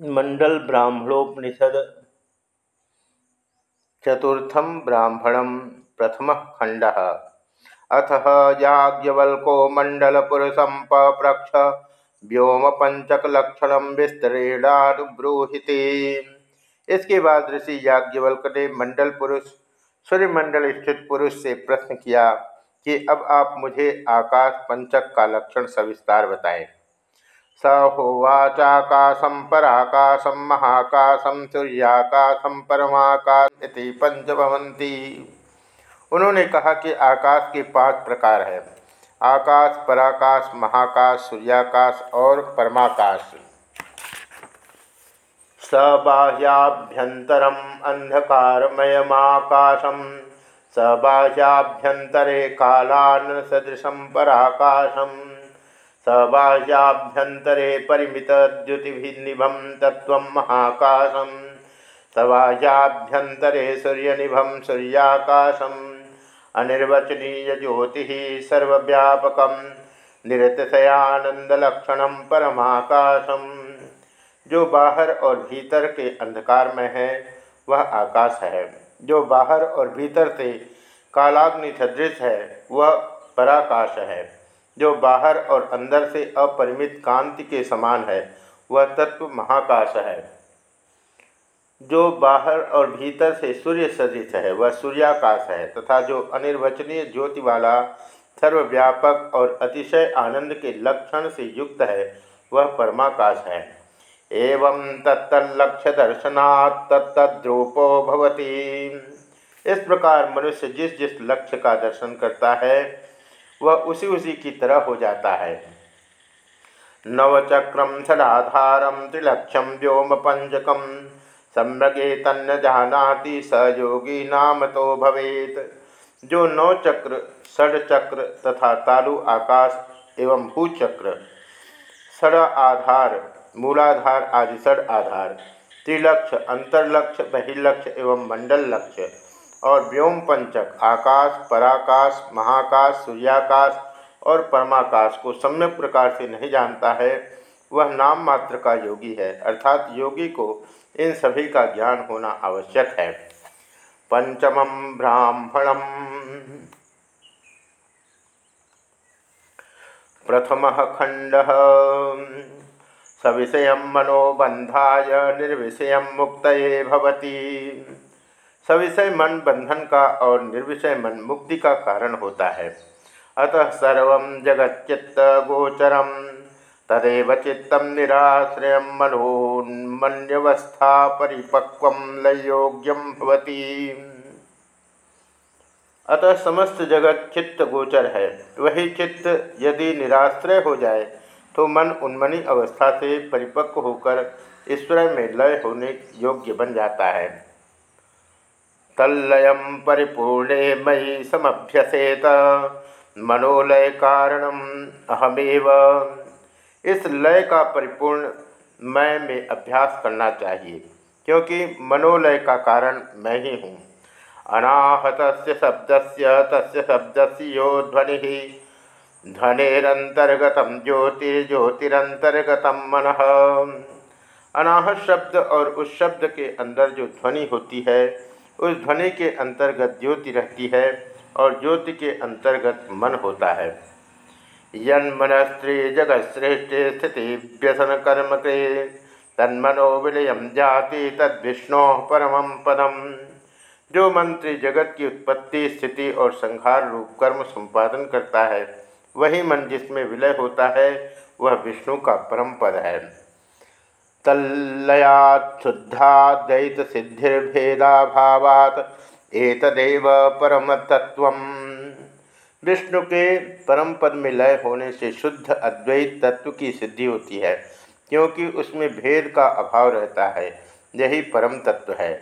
मंडल ब्राह्मणोपनिषद। चतुर्थम ब्राह्मणम प्रथम खंड अथ याज्ञवल्को मंडलपुरुषम पप्रक्ष व्योम पंचक विस्तरेणानुब्रूहिति इसके बाद ऋषि याज्ञवल्क ने मंडल पुरुष, सूर्यमंडल स्थित पुरुष से प्रश्न किया कि अब आप मुझे आकाश पंचक का लक्षण सविस्तार बताएँ। स होवाचाकाशम पराकाशम महाकाशम सूर्याकाशम परमाकाश पंचभवंती उन्होंने कहा कि आकाश के पाँच प्रकार है। आकाश, पराकाश, महाकाश, सूर्याकाश और परमाकाश। सबाह्याभ्यंतरम अंधकारमयमाकाशम। सबाह्याभ्यंतरे कालान सदृशम पराकाशम। सबाह्याभ्यंतरे तत्व महाकाशम सबाह्याभ्यंतरे सूर्यनिभं सूर्याकाशम अनिर्वचनीय ज्योति सर्वव्यापक। निरतिशयानंदलक्षण परमाकाशम जो बाहर और भीतर के अंधकार में है, वह आकाश है। जो बाहर और भीतर से कालाग्नि सदृश है, वह पराकाश है। जो बाहर और अंदर से अपरिमित कांति के समान है, वह तत्व महाकाश है। जो बाहर और भीतर से सूर्य सदृश है, वह सूर्याकाश है, तथा जो अनिर्वचनीय ज्योति वाला, सर्वव्यापक और अतिशय आनंद के लक्षण से युक्त है, वह परमाकाश है। एवं तत्तलक्ष्य दर्शनात् तत्तद्रूपो भवती। इस प्रकार मनुष्य जिस जिस लक्ष्य का दर्शन करता है वह उसी उसी की तरह हो जाता है। नवचक्रम षडाधारम त्रिलक्षम व्योम पंचकम सम्यगे तन्न जानाति सयोगी नाम तो भवेत। जो नौ चक्र, षड चक्र तथा तालु आकाश एवं भूचक्र षड आधार, मूलाधार आदि षड आधार, त्रिलक्ष्य, अंतर्लक्ष्य, बहिर्लक्ष्य एवं मंडल लक्ष्य और व्योम पंचक आकाश, पराकाश, महाकाश, सूर्याकाश और परमाकाश को सम्यक प्रकार से नहीं जानता है, वह नाम मात्र का योगी है। अर्थात योगी को इन सभी का ज्ञान होना आवश्यक है। पंचम ब्राह्मणम प्रथम खंड। सविषय मनोबंधा निर्विषय मुक्त भवती। सविषय मन बंधन का और निर्विषय मन मुक्ति का कारण होता है। अतः सर्व जगच्चित्त गोचरम, तदेव चित्त निराश्रय मनोन्मन्यवस्था परिपक्व लयोग्यम भवती। अतः समस्त जगत चित्त गोचर है। वही चित्त यदि निराश्रय हो जाए तो मन उन्मनी अवस्था से परिपक्व होकर ईश्वर में लय होने योग्य बन जाता है। तल्लय परिपूर्णे मयि समभ्यसेत। मनोलय कारणम अहमेव। इस लय का परिपूर्ण मैं में अभ्यास करना चाहिए, क्योंकि मनोलय का कारण मैं ही हूँ। अनाहत शब्द से तस् शब्द से यो ध्वनि। ध्वनिरंतर्गत ज्योतिर्ज्योतिरंतर्गत मन। अनाहत शब्द और उस शब्द के अंदर जो ध्वनि होती है उस ध्वनि के अंतर्गत ज्योति रहती है और ज्योति के अंतर्गत मन होता है। यन्मन स्त्री जगत श्रेष्ठ स्थिति व्यसन कर्म कृ, तन्मनो विलय जाति तद्विष्णु परम पदम। जो मंत्री जगत की उत्पत्ति, स्थिति और संहार रूप कर्म संपादन करता है, वही मन जिसमें विलय होता है, वह विष्णु का परम पद है। तल्लयात्शुद्धाद्वैत सिद्धिर्भेदाभावात एतदेव परम तत्व विष्णु के परम पद में लय होने से शुद्ध अद्वैत तत्व की सिद्धि होती है, क्योंकि उसमें भेद का अभाव रहता है, यही परम तत्व है।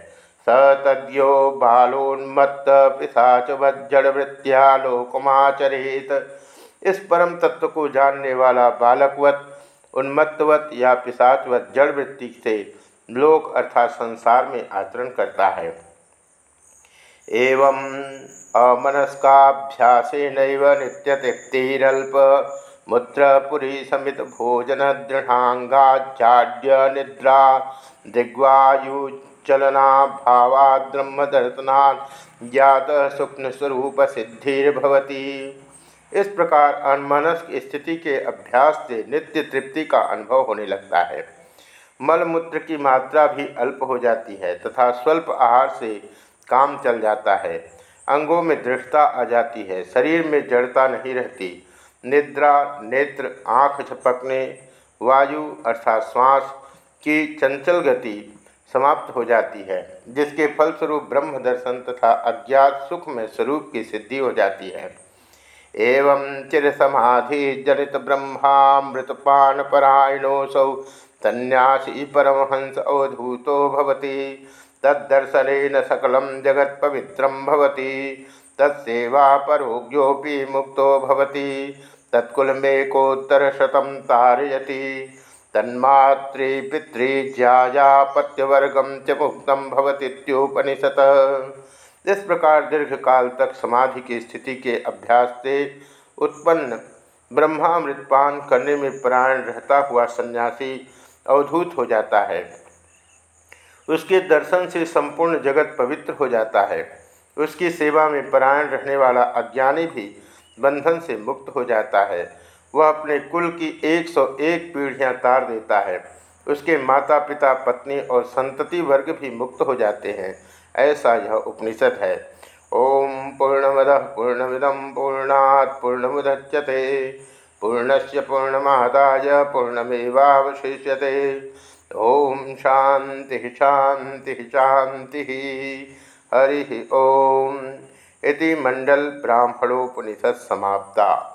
स तद्यो बालोन्मत्त पिशाचवज्जड़वृत्तिया लोकमाचरित। इस परम तत्व को जानने वाला बालकवत उन्मत्तवत या पिशाचवत जड़ वृत्ति से लोक अर्थात संसार में आचरण करता है। एवं अमनस्काभ्यास नित्यतिक्तिरल्प मूत्रपुरी समित भोजन दृढ़ांगाचाड्य निद्रा दिग्वायु दिग्वायुचलना भावाद्रह्मदर्शना ज्ञात सूक्ष्म स्वरूप सिद्धिर्भवती इस प्रकार अनमनस्क स्थिति के अभ्यास से नित्य तृप्ति का अनुभव होने लगता है। मलमूत्र की मात्रा भी अल्प हो जाती है तथा स्वल्प आहार से काम चल जाता है। अंगों में दृढ़ता आ जाती है, शरीर में जड़ता नहीं रहती। निद्रा, नेत्र, आँख झपकने, वायु अर्थात श्वास की चंचल गति समाप्त हो जाती है, जिसके फलस्वरूप ब्रह्म दर्शन तथा अज्ञात सुख में स्वरूप की सिद्धि हो जाती है। एवं चिर समाधि जनित ब्रह्मामृतपान परायणोसौ सन्यासी परमहंस अवधूतो भवति। तद्दर्शन सकल जगत पवित्रम भवति। तत्सेवा परोग्योपि मुक्तो भवति। तत्कुलमेकोत्तरशतं तारयति। तन्मातृपितृज्यायापत्यवर्गम च मुक्तम भवतीत्योपनिषद इस प्रकार दीर्घ काल तक समाधि की स्थिति के अभ्यास से उत्पन्न ब्रह्मामृतपान करने में प्राण रहता हुआ सन्यासी अवधूत हो जाता है। उसके दर्शन से संपूर्ण जगत पवित्र हो जाता है। उसकी सेवा में परायण रहने वाला अज्ञानी भी बंधन से मुक्त हो जाता है। वह अपने कुल की 101 पीढ़ियाँ तार देता है। उसके माता पिता पत्नी और संतति वर्ग भी मुक्त हो जाते हैं। ऐसा यह उपनिषद है। ओम पूर्णमद पूर्णमिदम पूर्णात् पूर्णमुदच्यते। पूर्णस्य पूर्णमादाय पूर्णमेवावशिष्यते। ओम शांति शांति शांति हरि ओम। इति मंडल ब्राह्मणोपनिषद समाप्ता।